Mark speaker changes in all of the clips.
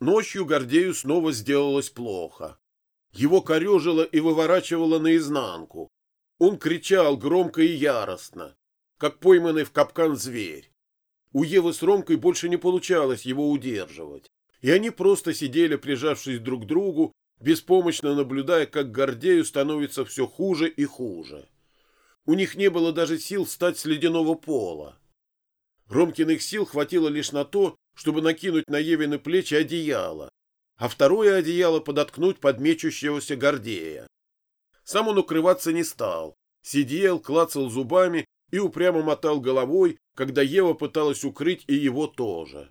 Speaker 1: Ночью Гордею снова сделалось плохо. Его корежило и выворачивало наизнанку. Он кричал громко и яростно, как пойманный в капкан зверь. У Евы с Ромкой больше не получалось его удерживать, и они просто сидели, прижавшись друг к другу, беспомощно наблюдая, как Гордею становится все хуже и хуже. У них не было даже сил встать с ледяного пола. Ромкиных сил хватило лишь на то, чтобы накинуть на Евины плечи одеяло, а второе одеяло подоткнуть под мечущегося Гордея. Сам он укрываться не стал, сидел, клацал зубами и упрямо мотал головой, когда Ева пыталась укрыть и его тоже.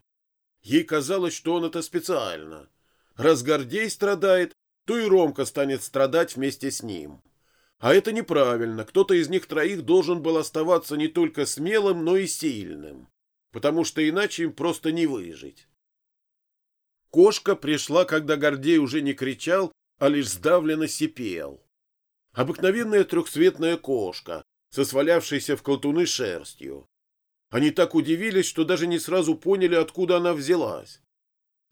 Speaker 1: Ей казалось, что он это специально. Раз Гордей страдает, то и Ромка станет страдать вместе с ним. А это неправильно, кто-то из них троих должен был оставаться не только смелым, но и сильным, потому что иначе им просто не выжить. Кошка пришла, когда Гордей уже не кричал, а лишь сдавленно сипел. Обыкновенная трехцветная кошка, со свалявшейся в колтуны шерстью. Они так удивились, что даже не сразу поняли, откуда она взялась.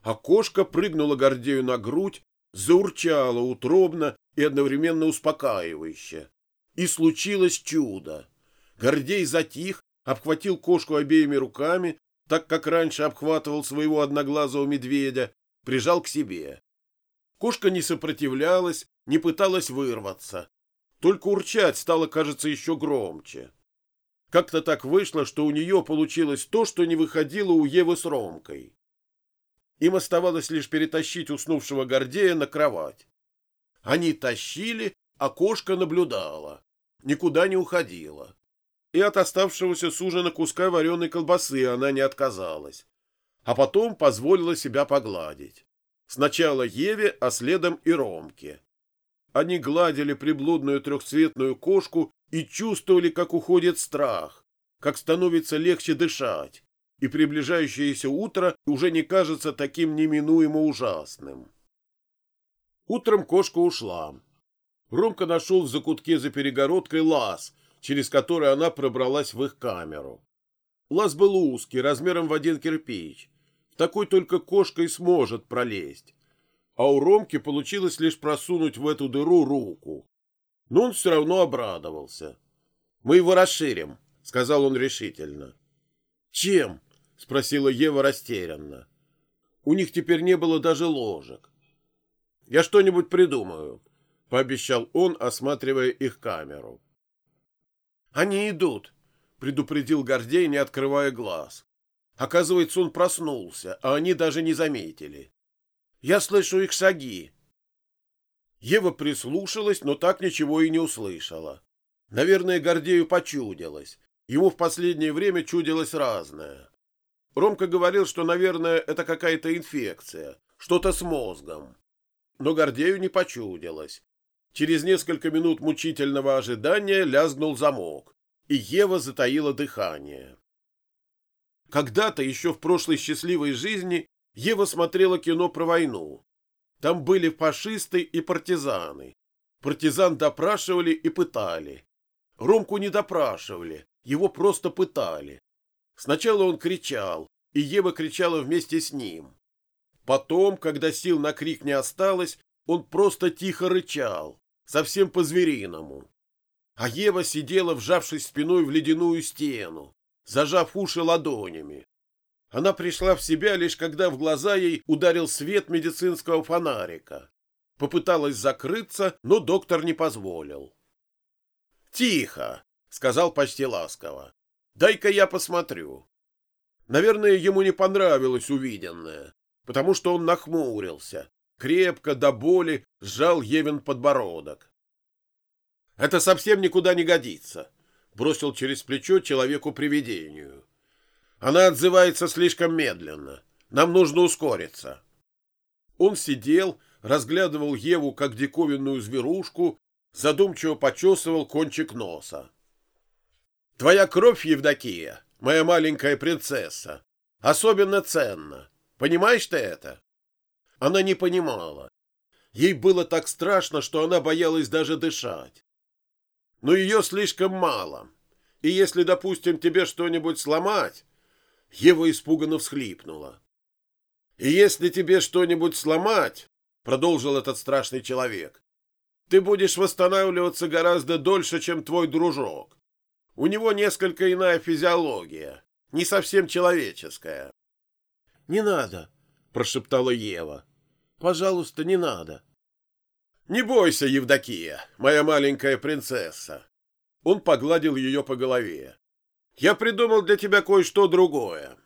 Speaker 1: А кошка прыгнула Гордею на грудь, заурчала утробно и одновременно успокаивающе. И случилось чудо. Гордей затих, обхватил кошку обеими руками, так как раньше обхватывал своего одноглазого медведя, прижал к себе. Кошка не сопротивлялась, не пыталась вырваться. Только урчать стало, кажется, еще громче. Как-то так вышло, что у нее получилось то, что не выходило у Евы с Ромкой. Им оставалось лишь перетащить уснувшего Гордея на кровать. Они тащили, а кошка наблюдала. Никуда не уходила. И от оставшегося с ужина куска вареной колбасы она не отказалась. А потом позволила себя погладить. Сначала Еве, а следом и Ромке. Они гладили приблудную трехцветную кошку и чувствовали, как уходит страх, как становится легче дышать, и приближающееся утро уже не кажется таким неминуемо ужасным. Утром кошка ушла. Ромка нашел в закутке за перегородкой лаз, через который она пробралась в их камеру. Лаз был узкий, размером в один кирпич. В такой только кошка и сможет пролезть. А у Ромки получилось лишь просунуть в эту дыру руку. Но он все равно обрадовался. «Мы его расширим», — сказал он решительно. «Чем?» — спросила Ева растерянно. У них теперь не было даже ложек. «Я что-нибудь придумаю», — пообещал он, осматривая их камеру. «Они идут», — предупредил Гордей, не открывая глаз. Оказывается, он проснулся, а они даже не заметили. «Я слышу их шаги». Ева прислушалась, но так ничего и не услышала. Наверное, Гордею почудилось. Ему в последнее время чудилось разное. Ромка говорил, что, наверное, это какая-то инфекция, что-то с мозгом. Но Гордею не почудилось. Через несколько минут мучительного ожидания лязгнул замок, и Ева затаила дыхание. Когда-то, еще в прошлой счастливой жизни, Ева смотрела кино про войну. Там были фашисты и партизаны. Партизан допрашивали и пытали. Ромку не допрашивали, его просто пытали. Сначала он кричал, и Ева кричала вместе с ним. Потом, когда сил на крик не осталось, он просто тихо рычал, совсем по-звериному. А Ева сидела, вжавшись спиной в ледяную стену, зажав уши ладонями. Она пришла в себя лишь когда в глаза ей ударил свет медицинского фонарика. Попыталась закрыться, но доктор не позволил. «Тихо!» — сказал почти ласково. Дай-ка я посмотрю. Наверное, ему не понравилось увиденное, потому что он нахмурился, крепко до боли сжал Евин подбородок. Это совсем никуда не годится, бросил через плечо человеку-привидению. Она отзывается слишком медленно. Нам нужно ускориться. Он сидел, разглядывал Еву как диковинную зверушку, задумчиво почесывал кончик носа. Твоя кровь, Евдокия, моя маленькая принцесса, особенно ценна. Понимаешь ты это? Она не понимала. Ей было так страшно, что она боялась даже дышать. Но ее слишком мало. И если, допустим, тебе что-нибудь сломать... Ева испуганно всхлипнула. И если тебе что-нибудь сломать, — продолжил этот страшный человек, — ты будешь восстанавливаться гораздо дольше, чем твой дружок. У него несколько иная физиология, не совсем человеческая. — Не надо, — прошептала Ева. — Пожалуйста, не надо. — Не бойся, Евдокия, моя маленькая принцесса. Он погладил ее по голове. — Я придумал для тебя кое-что другое.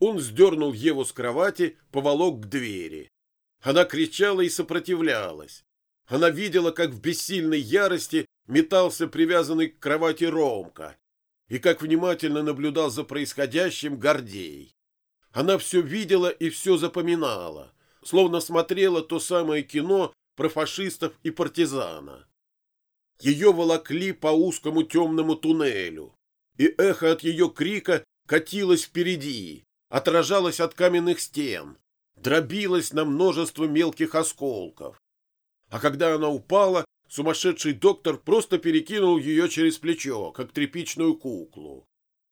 Speaker 1: Он сдернул Еву с кровати, поволок к двери. Она кричала и сопротивлялась. Она видела, как в бессильной ярости метался привязанный к кровати Ромка и как внимательно наблюдал за происходящим Гордей. Она все видела и все запоминала, словно смотрела то самое кино про фашистов и партизана. Ее волокли по узкому темному туннелю, и эхо от ее крика катилось впереди, отражалось от каменных стен, дробилось на множество мелких осколков. А когда она упала, сумасшедший доктор просто перекинул ее через плечо, как тряпичную куклу.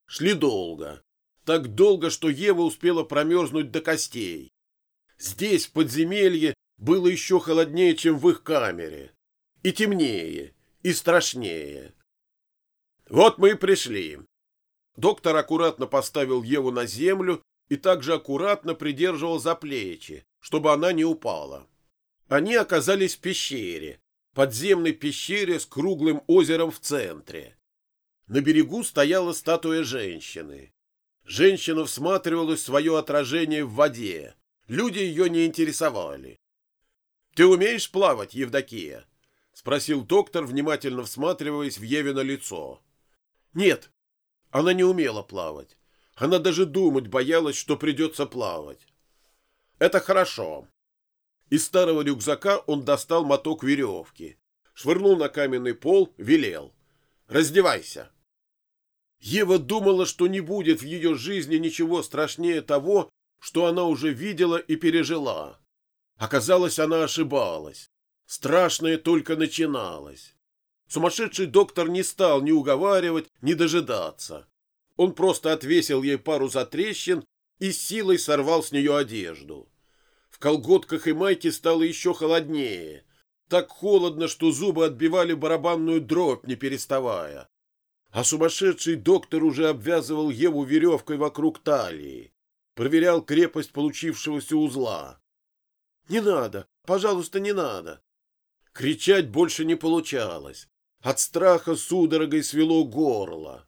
Speaker 1: Шли долго. Так долго, что Ева успела промерзнуть до костей. Здесь, в подземелье, было еще холоднее, чем в их камере. И темнее, и страшнее. Вот мы и пришли. Доктор аккуратно поставил Еву на землю и также аккуратно придерживал за плечи, чтобы она не упала. Они оказались в пещере, подземной пещере с круглым озером в центре. На берегу стояла статуя женщины. Женщина всматривалась в свое отражение в воде. Люди ее не интересовали. — Ты умеешь плавать, Евдокия? — спросил доктор, внимательно всматриваясь в Евино лицо. — Нет, она не умела плавать. Она даже думать боялась, что придется плавать. Это хорошо. Из старого рюкзака он достал моток веревки, швырнул на каменный пол, велел. «Раздевайся!» Ева думала, что не будет в ее жизни ничего страшнее того, что она уже видела и пережила. Оказалось, она ошибалась. Страшное только начиналось. Сумасшедший доктор не стал ни уговаривать, ни дожидаться. Он просто отвесил ей пару затрещин и силой сорвал с нее одежду. В колготках и майке стало еще холоднее. Так холодно, что зубы отбивали барабанную дробь, не переставая. А сумасшедший доктор уже обвязывал Еву веревкой вокруг талии. Проверял крепость получившегося узла. «Не надо! Пожалуйста, не надо!» Кричать больше не получалось. От страха судорогой свело горло.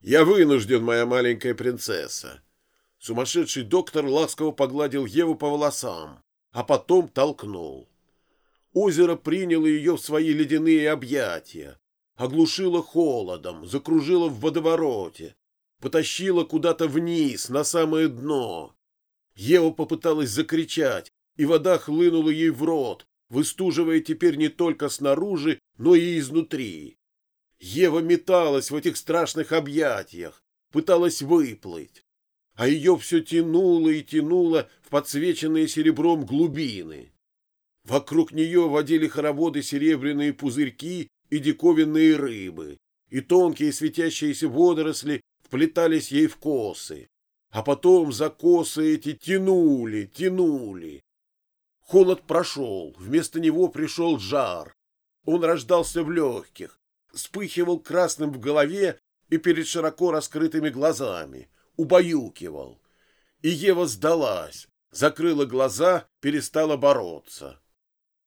Speaker 1: Я вынужден, моя маленькая принцесса. Сумасшедший доктор ласково погладил Еву по волосам, а потом толкнул. Озеро приняло ее в свои ледяные объятия, оглушило холодом, закружило в водовороте, потащило куда-то вниз, на самое дно. Ева попыталась закричать, и вода хлынула ей в рот, выстуживая теперь не только снаружи, но и изнутри. Ева металась в этих страшных объятиях, пыталась выплыть, а ее все тянуло и тянуло в подсвеченные серебром глубины. Вокруг нее водили хороводы серебряные пузырьки и диковинные рыбы, и тонкие светящиеся водоросли вплетались ей в косы, а потом за косы эти тянули, тянули. Холод прошел, вместо него пришел жар. Он рождался в легких, вспыхивал красным в голове и перед широко раскрытыми глазами, убаюкивал. И Ева сдалась, закрыла глаза, перестала бороться.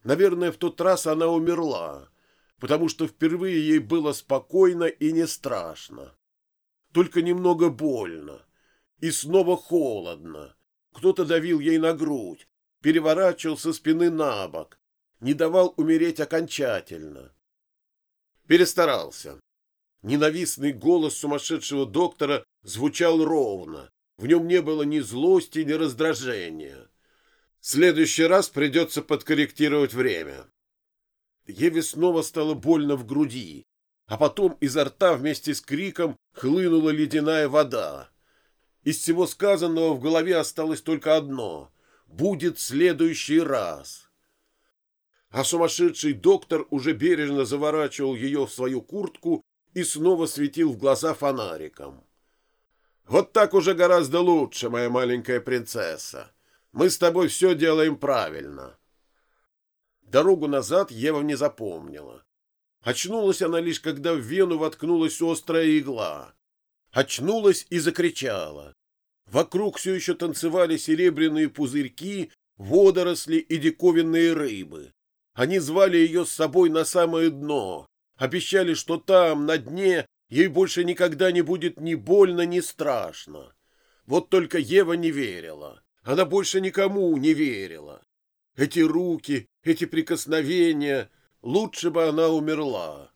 Speaker 1: Наверное, в тот раз она умерла, потому что впервые ей было спокойно и не страшно. Только немного больно. И снова холодно. Кто-то давил ей на грудь, переворачивал со спины на бок, не давал умереть окончательно. Перестарался. Ненавистный голос сумасшедшего доктора звучал ровно. В нем не было ни злости, ни раздражения. В следующий раз придется подкорректировать время. Еве снова стало больно в груди, а потом изо рта вместе с криком хлынула ледяная вода. Из всего сказанного в голове осталось только одно — будет следующий раз а сумасшедший доктор уже бережно заворачивал ее в свою куртку и снова светил в глаза фонариком. Вот так уже гораздо лучше, моя маленькая принцесса. Мы с тобой все делаем правильно. Дорогу назад Ева не запомнила. Очнулась она лишь, когда в вену воткнулась острая игла. Очнулась и закричала. Вокруг все еще танцевали серебряные пузырьки, водоросли и диковинные рыбы. Они звали ее с собой на самое дно, обещали, что там, на дне, ей больше никогда не будет ни больно, ни страшно. Вот только Ева не верила. Она больше никому не верила. Эти руки, эти прикосновения, лучше бы она умерла.